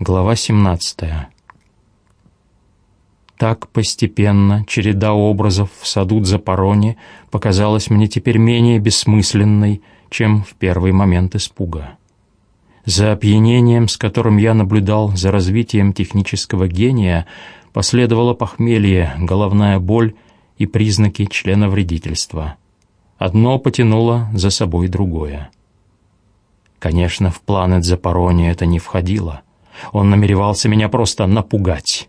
Глава 17. Так постепенно череда образов в саду Запорони показалась мне теперь менее бессмысленной, чем в первый момент испуга. За опьянением, с которым я наблюдал за развитием технического гения, последовало похмелье, головная боль и признаки членовредительства. Одно потянуло за собой другое. Конечно, в планы Запорони это не входило. Он намеревался меня просто напугать.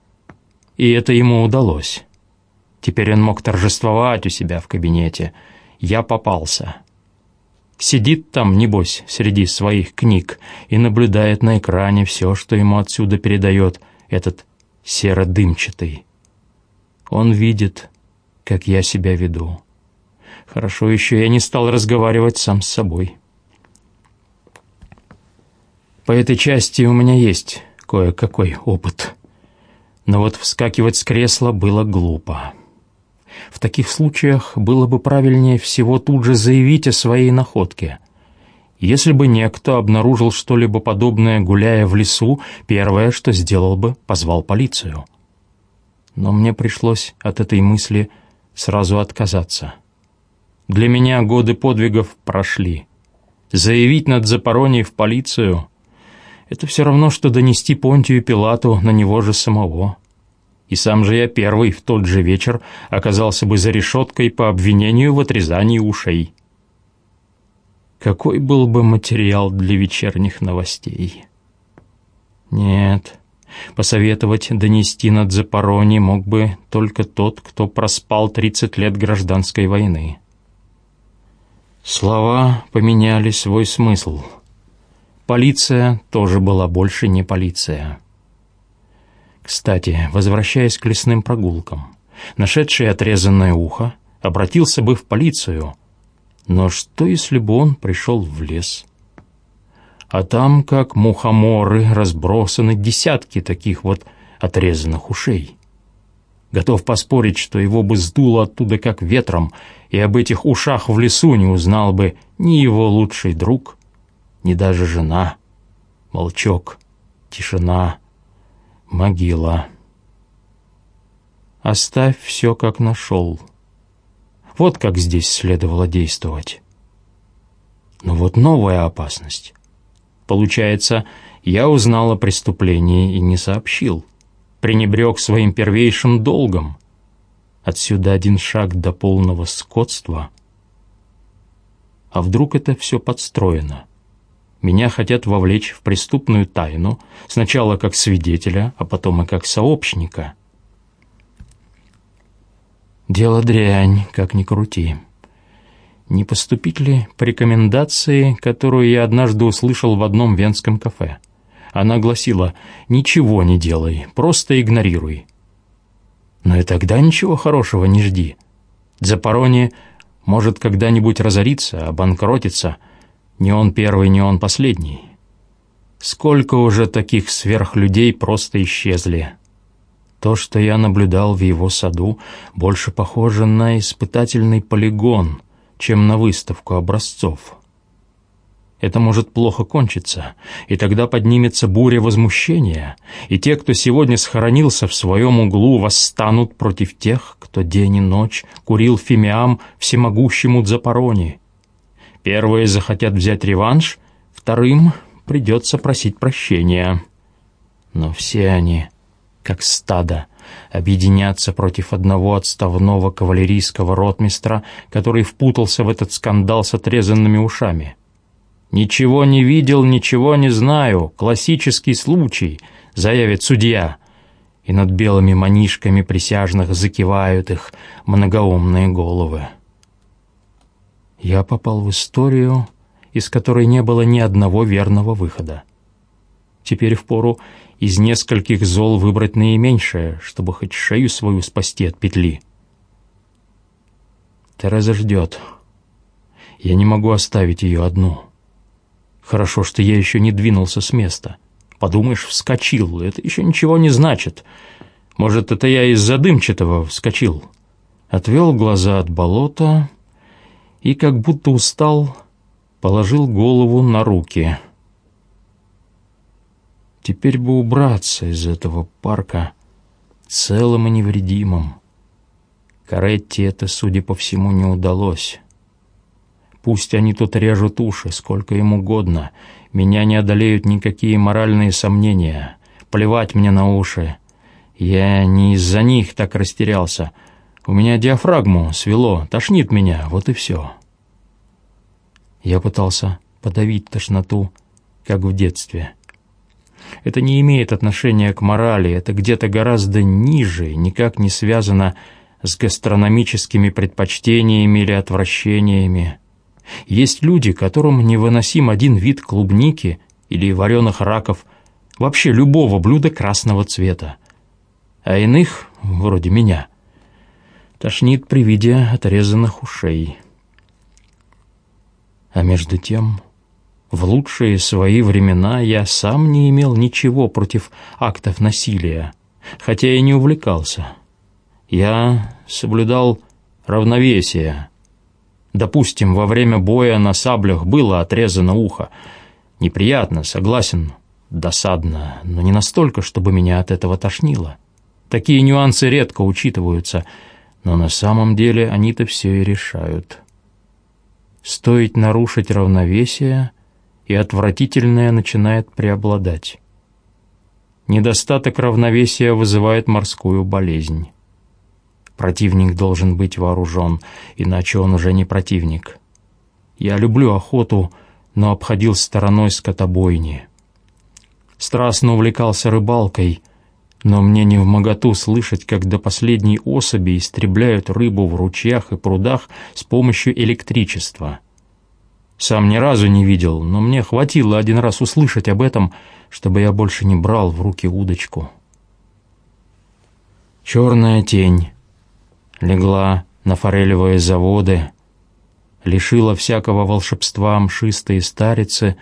И это ему удалось. Теперь он мог торжествовать у себя в кабинете. Я попался. Сидит там, небось, среди своих книг и наблюдает на экране все, что ему отсюда передает этот серо-дымчатый. Он видит, как я себя веду. Хорошо еще я не стал разговаривать сам с собой. По этой части у меня есть кое-какой опыт. Но вот вскакивать с кресла было глупо. В таких случаях было бы правильнее всего тут же заявить о своей находке. Если бы некто обнаружил что-либо подобное, гуляя в лесу, первое, что сделал бы, позвал полицию. Но мне пришлось от этой мысли сразу отказаться. Для меня годы подвигов прошли. Заявить над Запоронией в полицию это все равно, что донести Понтию Пилату на него же самого. И сам же я первый в тот же вечер оказался бы за решеткой по обвинению в отрезании ушей. Какой был бы материал для вечерних новостей? Нет, посоветовать донести над Запорони мог бы только тот, кто проспал 30 лет гражданской войны. Слова поменяли свой смысл — Полиция тоже была больше не полиция. Кстати, возвращаясь к лесным прогулкам, нашедший отрезанное ухо обратился бы в полицию. Но что, если бы он пришел в лес? А там, как мухоморы, разбросаны десятки таких вот отрезанных ушей. Готов поспорить, что его бы сдуло оттуда как ветром, и об этих ушах в лесу не узнал бы ни его лучший друг, ни даже жена. Молчок, тишина, могила. Оставь все, как нашел. Вот как здесь следовало действовать. Но вот новая опасность. Получается, я узнал о преступлении и не сообщил. Пренебрег своим первейшим долгом. Отсюда один шаг до полного скотства. А вдруг это все подстроено? Меня хотят вовлечь в преступную тайну, сначала как свидетеля, а потом и как сообщника. Дело дрянь, как ни крути. Не поступить ли по рекомендации, которую я однажды услышал в одном венском кафе? Она гласила «Ничего не делай, просто игнорируй». Но и тогда ничего хорошего не жди. Запорони может когда-нибудь разориться, обанкротиться – не он первый, не он последний. Сколько уже таких сверхлюдей просто исчезли. То, что я наблюдал в его саду, больше похоже на испытательный полигон, чем на выставку образцов. Это может плохо кончиться, и тогда поднимется буря возмущения, и те, кто сегодня схоронился в своем углу, восстанут против тех, кто день и ночь курил фимиам всемогущему Дзапорони, Первые захотят взять реванш, вторым придется просить прощения. Но все они, как стадо, объединятся против одного отставного кавалерийского ротмистра, который впутался в этот скандал с отрезанными ушами. «Ничего не видел, ничего не знаю. Классический случай», — заявит судья. И над белыми манишками присяжных закивают их многоумные головы. Я попал в историю, из которой не было ни одного верного выхода. Теперь впору из нескольких зол выбрать наименьшее, чтобы хоть шею свою спасти от петли. Тереза ждет. Я не могу оставить ее одну. Хорошо, что я еще не двинулся с места. Подумаешь, вскочил. Это еще ничего не значит. Может, это я из-за дымчатого вскочил. Отвел глаза от болота и, как будто устал, положил голову на руки. Теперь бы убраться из этого парка целым и невредимым. Каретти это, судя по всему, не удалось. Пусть они тут режут уши, сколько им угодно. Меня не одолеют никакие моральные сомнения. Плевать мне на уши. Я не из-за них так растерялся. У меня диафрагму свело, тошнит меня, вот и все. Я пытался подавить тошноту, как в детстве. Это не имеет отношения к морали, это где-то гораздо ниже, никак не связано с гастрономическими предпочтениями или отвращениями. Есть люди, которым невыносим один вид клубники или вареных раков, вообще любого блюда красного цвета. А иных, вроде меня, тошнит при виде отрезанных ушей. А между тем в лучшие свои времена я сам не имел ничего против актов насилия, хотя и не увлекался. Я соблюдал равновесие. Допустим, во время боя на саблях было отрезано ухо. Неприятно, согласен, досадно, но не настолько, чтобы меня от этого тошнило. Такие нюансы редко учитываются, но на самом деле они-то все и решают. Стоит нарушить равновесие, и отвратительное начинает преобладать. Недостаток равновесия вызывает морскую болезнь. Противник должен быть вооружен, иначе он уже не противник. Я люблю охоту, но обходил стороной скотобойни. Страстно увлекался рыбалкой, но мне не в моготу слышать, как до последней особи истребляют рыбу в ручьях и прудах с помощью электричества. Сам ни разу не видел, но мне хватило один раз услышать об этом, чтобы я больше не брал в руки удочку. Черная тень легла на форелевые заводы, лишила всякого волшебства мшистые старицы,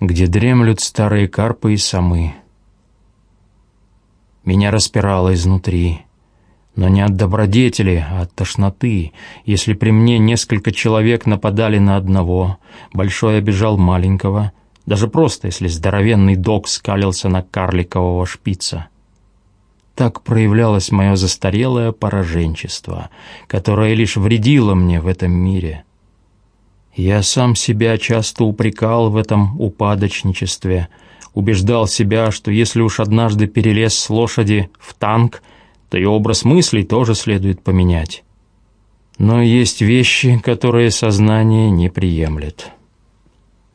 где дремлют старые карпы и самы. Меня распирало изнутри но не от добродетели, а от тошноты. Если при мне несколько человек нападали на одного, большой обижал маленького, даже просто, если здоровенный док скалился на карликового шпица. Так проявлялось мое застарелое пораженчество, которое лишь вредило мне в этом мире. Я сам себя часто упрекал в этом упадочничестве, убеждал себя, что если уж однажды перелез с лошади в танк — то и образ мыслей тоже следует поменять. Но есть вещи, которые сознание не приемлет.